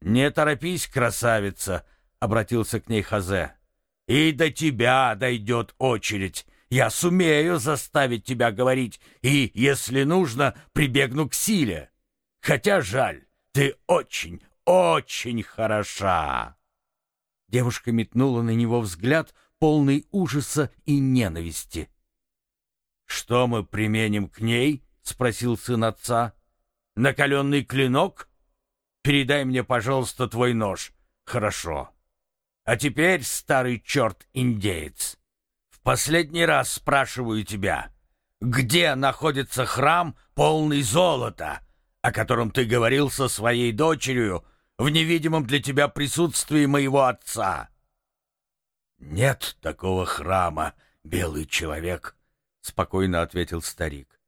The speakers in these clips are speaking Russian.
«Не торопись, красавица!» — обратился к ней Хазе. «И до тебя дойдет очередь. Я сумею заставить тебя говорить, и, если нужно, прибегну к силе. Хотя жаль, ты очень, очень хороша!» Девушка метнула на него взгляд, полный ужаса и ненависти. «Что мы применим к ней?» — спросил сын отца. «Накаленный клинок? Передай мне, пожалуйста, твой нож. Хорошо. А теперь, старый черт-индеец, в последний раз спрашиваю тебя, где находится храм, полный золота, о котором ты говорил со своей дочерью в невидимом для тебя присутствии моего отца?» «Нет такого храма, белый человек», — спокойно ответил старик.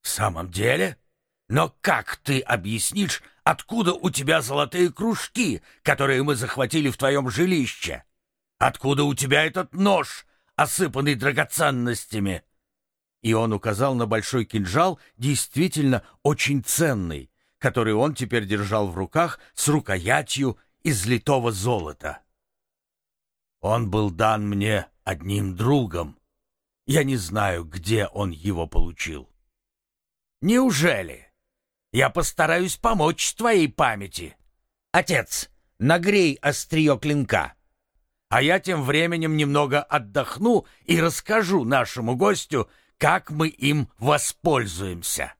«В самом деле? Но как ты объяснишь, откуда у тебя золотые кружки, которые мы захватили в твоем жилище? Откуда у тебя этот нож, осыпанный драгоценностями?» И он указал на большой кинжал, действительно очень ценный, который он теперь держал в руках с рукоятью из литого золота. Он был дан мне одним другом. Я не знаю, где он его получил. Неужели? Я постараюсь помочь твоей памяти. Отец, нагрей острие клинка. А я тем временем немного отдохну и расскажу нашему гостю, как мы им воспользуемся.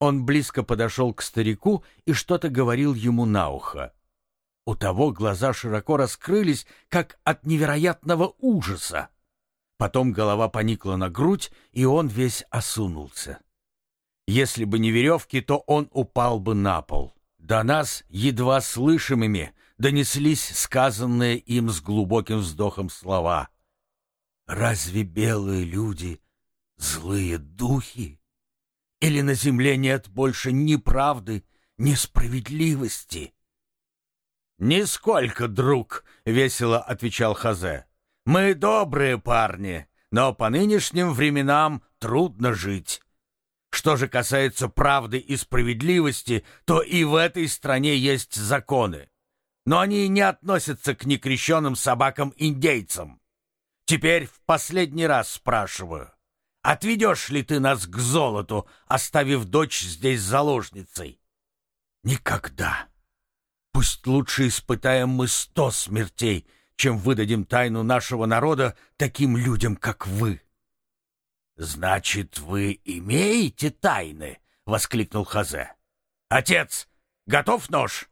Он близко подошел к старику и что-то говорил ему на ухо. У того глаза широко раскрылись, как от невероятного ужаса. Потом голова поникла на грудь, и он весь осунулся. Если бы не веревки, то он упал бы на пол. До нас едва слышимыми донеслись сказанные им с глубоким вздохом слова. «Разве белые люди злые духи? Или на земле нет больше ни правды, ни справедливости?» «Нисколько, друг», — весело отвечал Хазе. «Мы добрые парни, но по нынешним временам трудно жить. Что же касается правды и справедливости, то и в этой стране есть законы. Но они не относятся к некрещенным собакам-индейцам. Теперь в последний раз спрашиваю, отведешь ли ты нас к золоту, оставив дочь здесь заложницей?» «Никогда!» Пусть лучше испытаем мы сто смертей, чем выдадим тайну нашего народа таким людям, как вы. Значит, вы имеете тайны, воскликнул Хазе. Отец, готов нож?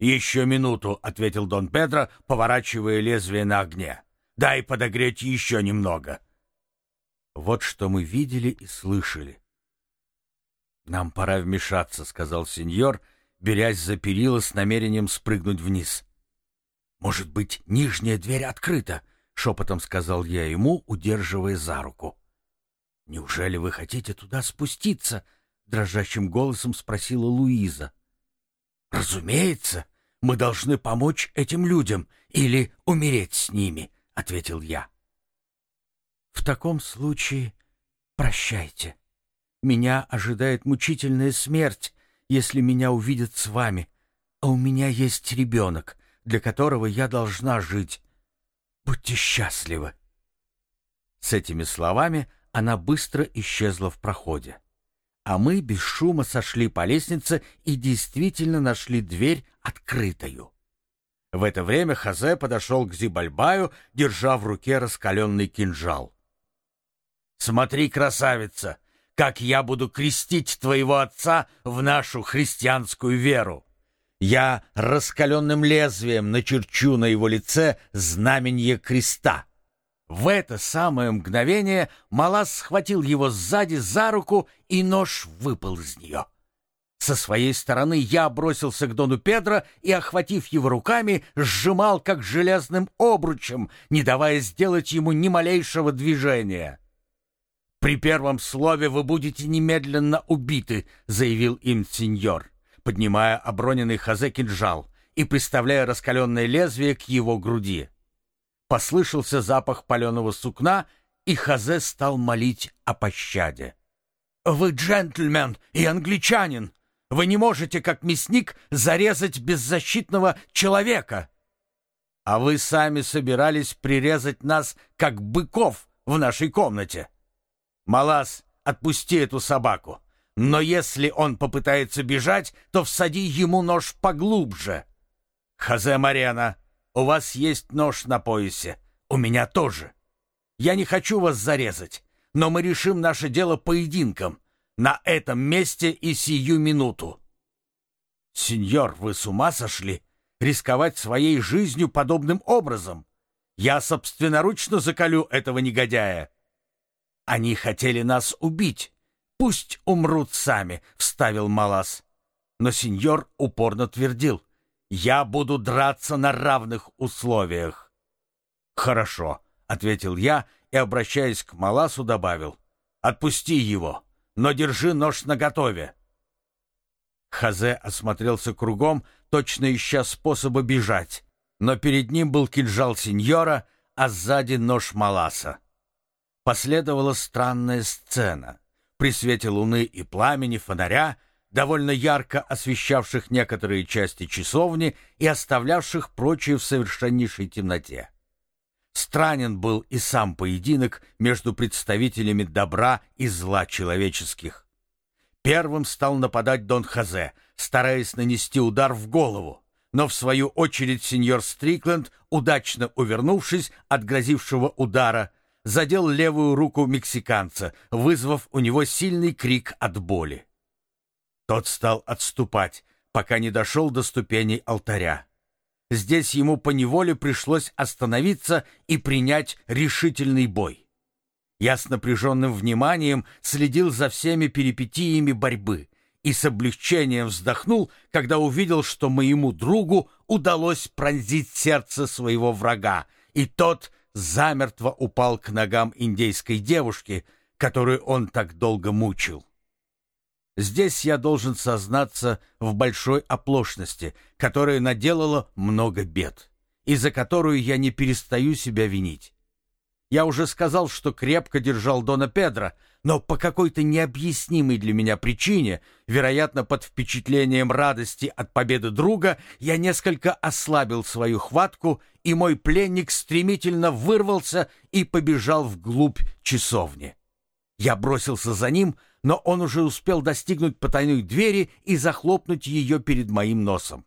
Еще минуту, ответил Дон Педро, поворачивая лезвие на огне. Дай подогреть еще немного. Вот что мы видели и слышали. Нам пора вмешаться, сказал сеньор берясь за перила с намерением спрыгнуть вниз. «Может быть, нижняя дверь открыта?» — шепотом сказал я ему, удерживая за руку. «Неужели вы хотите туда спуститься?» — дрожащим голосом спросила Луиза. «Разумеется, мы должны помочь этим людям или умереть с ними», — ответил я. «В таком случае прощайте. Меня ожидает мучительная смерть, если меня увидят с вами, а у меня есть ребенок, для которого я должна жить. Будьте счастливы!» С этими словами она быстро исчезла в проходе. А мы без шума сошли по лестнице и действительно нашли дверь открытую. В это время Хазе подошел к Зибальбаю, держа в руке раскаленный кинжал. «Смотри, красавица!» как я буду крестить твоего отца в нашу христианскую веру. Я раскаленным лезвием начерчу на его лице знаменье креста». В это самое мгновение Малас схватил его сзади за руку, и нож выпал из нее. Со своей стороны я бросился к Дону Педро и, охватив его руками, сжимал как железным обручем, не давая сделать ему ни малейшего движения. «При первом слове вы будете немедленно убиты», — заявил им сеньор, поднимая оброненный хазе кинжал и приставляя раскаленное лезвие к его груди. Послышался запах паленого сукна, и хазе стал молить о пощаде. «Вы джентльмен и англичанин! Вы не можете, как мясник, зарезать беззащитного человека. А вы сами собирались прирезать нас, как быков в нашей комнате. Малас, отпусти эту собаку. Но если он попытается бежать, то всади ему нож поглубже. Хазе Марена, у вас есть нож на поясе. У меня тоже. Я не хочу вас зарезать, но мы решим наше дело поединком. На этом месте и сию минуту. Сеньор, вы с ума сошли? Рисковать своей жизнью подобным образом? Я собственноручно заколю этого негодяя. Они хотели нас убить. Пусть умрут сами, вставил Малас. Но сеньор упорно твердил: "Я буду драться на равных условиях". "Хорошо", ответил я и, обращаясь к Маласу, добавил: "Отпусти его, но держи нож наготове". Хазе осмотрелся кругом, точно ища способа бежать, но перед ним был кинжал сеньора, а сзади нож Маласа. Последовала странная сцена. При свете луны и пламени фонаря, довольно ярко освещавших некоторые части часовни и оставлявших прочие в совершеннейшей темноте. Странен был и сам поединок между представителями добра и зла человеческих. Первым стал нападать Дон Хазе, стараясь нанести удар в голову. Но в свою очередь сеньор Стрикленд, удачно увернувшись от грозившего удара, задел левую руку мексиканца, вызвав у него сильный крик от боли. Тот стал отступать, пока не дошел до ступеней алтаря. Здесь ему поневоле пришлось остановиться и принять решительный бой. Я с напряженным вниманием следил за всеми перипетиями борьбы и с облегчением вздохнул, когда увидел, что моему другу удалось пронзить сердце своего врага, и тот замертво упал к ногам индейской девушки, которую он так долго мучил. Здесь я должен сознаться в большой оплошности, которая наделала много бед, и за которую я не перестаю себя винить. Я уже сказал, что крепко держал Дона Педро, но по какой-то необъяснимой для меня причине, вероятно, под впечатлением радости от победы друга, я несколько ослабил свою хватку, и мой пленник стремительно вырвался и побежал вглубь часовни. Я бросился за ним, но он уже успел достигнуть потайной двери и захлопнуть ее перед моим носом.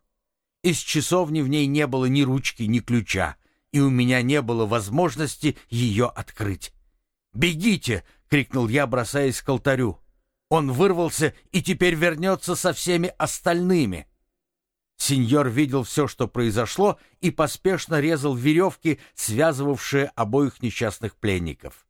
Из часовни в ней не было ни ручки, ни ключа и у меня не было возможности ее открыть. «Бегите!» — крикнул я, бросаясь к алтарю. Он вырвался и теперь вернется со всеми остальными. Сеньор видел все, что произошло, и поспешно резал веревки, связывавшие обоих несчастных пленников.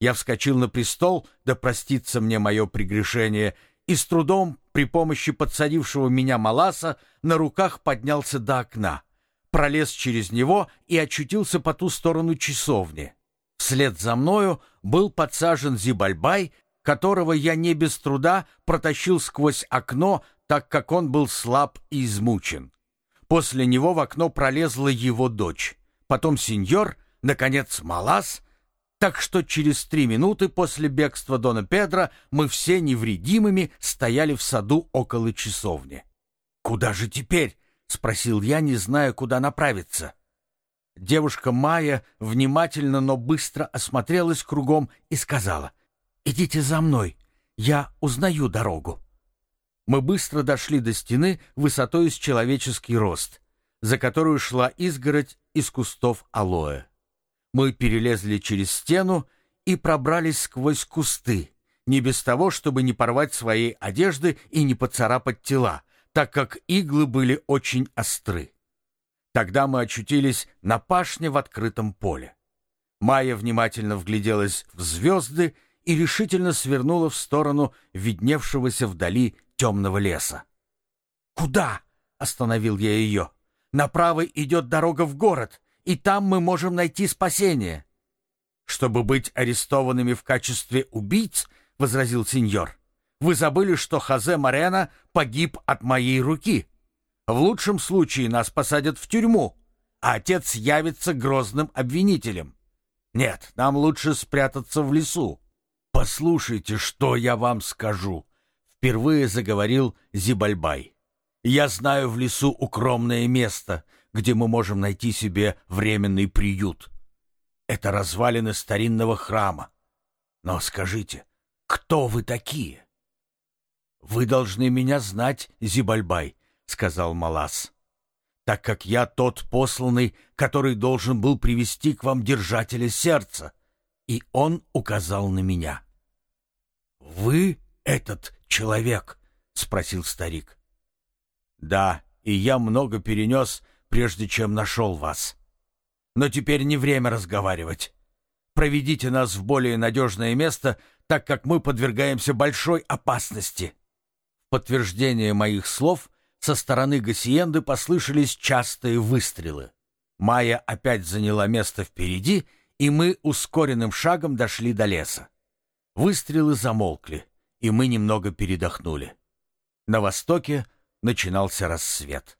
Я вскочил на престол, да простится мне мое прегрешение, и с трудом, при помощи подсадившего меня Маласа, на руках поднялся до окна пролез через него и очутился по ту сторону часовни. Вслед за мною был подсажен Зибальбай, которого я не без труда протащил сквозь окно, так как он был слаб и измучен. После него в окно пролезла его дочь, потом сеньор, наконец Малас, так что через три минуты после бегства Дона Педро мы все невредимыми стояли в саду около часовни. «Куда же теперь?» — спросил я, не зная, куда направиться. Девушка Майя внимательно, но быстро осмотрелась кругом и сказала, «Идите за мной, я узнаю дорогу». Мы быстро дошли до стены высотой с человеческий рост, за которую шла изгородь из кустов алоэ. Мы перелезли через стену и пробрались сквозь кусты, не без того, чтобы не порвать своей одежды и не поцарапать тела, так как иглы были очень остры. Тогда мы очутились на пашне в открытом поле. Майя внимательно вгляделась в звезды и решительно свернула в сторону видневшегося вдали темного леса. «Куда?» — остановил я ее. «Направо идет дорога в город, и там мы можем найти спасение». «Чтобы быть арестованными в качестве убийц», — возразил сеньор, вы забыли, что Хозе Морено погиб от моей руки. В лучшем случае нас посадят в тюрьму, а отец явится грозным обвинителем. Нет, нам лучше спрятаться в лесу. Послушайте, что я вам скажу. Впервые заговорил Зибальбай. «Я знаю в лесу укромное место, где мы можем найти себе временный приют. Это развалины старинного храма. Но скажите, кто вы такие?» «Вы должны меня знать, Зибальбай», — сказал Малас, «так как я тот посланный, который должен был привести к вам держателя сердца». И он указал на меня. «Вы этот человек?» — спросил старик. «Да, и я много перенес, прежде чем нашел вас. Но теперь не время разговаривать. Проведите нас в более надежное место, так как мы подвергаемся большой опасности». В подтверждение моих слов со стороны Гассиенды послышались частые выстрелы. Майя опять заняла место впереди, и мы ускоренным шагом дошли до леса. Выстрелы замолкли, и мы немного передохнули. На востоке начинался рассвет.